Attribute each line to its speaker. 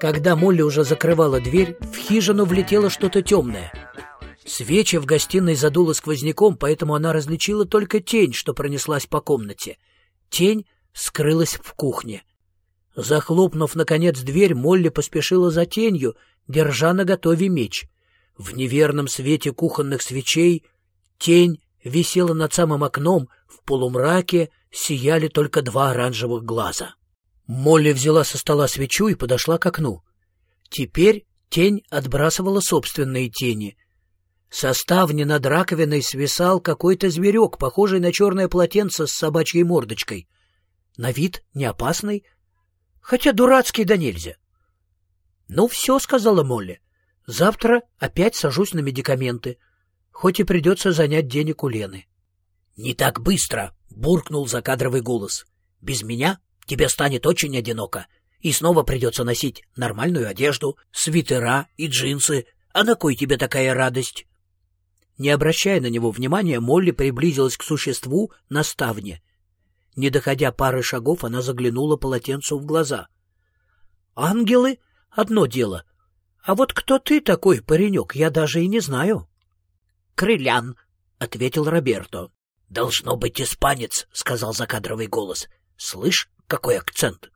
Speaker 1: Когда Молли уже закрывала дверь, в хижину влетело что-то темное. Свечи в гостиной задуло сквозняком, поэтому она различила только тень, что пронеслась по комнате. Тень скрылась в кухне. Захлопнув, наконец, дверь, Молли поспешила за тенью, держа на готове меч. В неверном свете кухонных свечей тень висела над самым окном, в полумраке сияли только два оранжевых глаза. Молли взяла со стола свечу и подошла к окну. Теперь тень отбрасывала собственные тени. Со ставни над раковиной свисал какой-то зверек, похожий на черное полотенце с собачьей мордочкой. На вид не опасный, хотя дурацкий да нельзя. — Ну все, — сказала Молли, — завтра опять сажусь на медикаменты, хоть и придется занять денег у Лены. — Не так быстро, — буркнул закадровый голос. — Без меня тебе станет очень одиноко, и снова придется носить нормальную одежду, свитера и джинсы. А на кой тебе такая радость? Не обращая на него внимания, Молли приблизилась к существу на ставне. Не доходя пары шагов, она заглянула полотенцу в глаза. — Ангелы — одно дело. А вот кто ты такой, паренек, я даже и не знаю. — Крылян, — ответил Роберто. — Должно быть испанец, — сказал закадровый голос. — Слышь, какой акцент?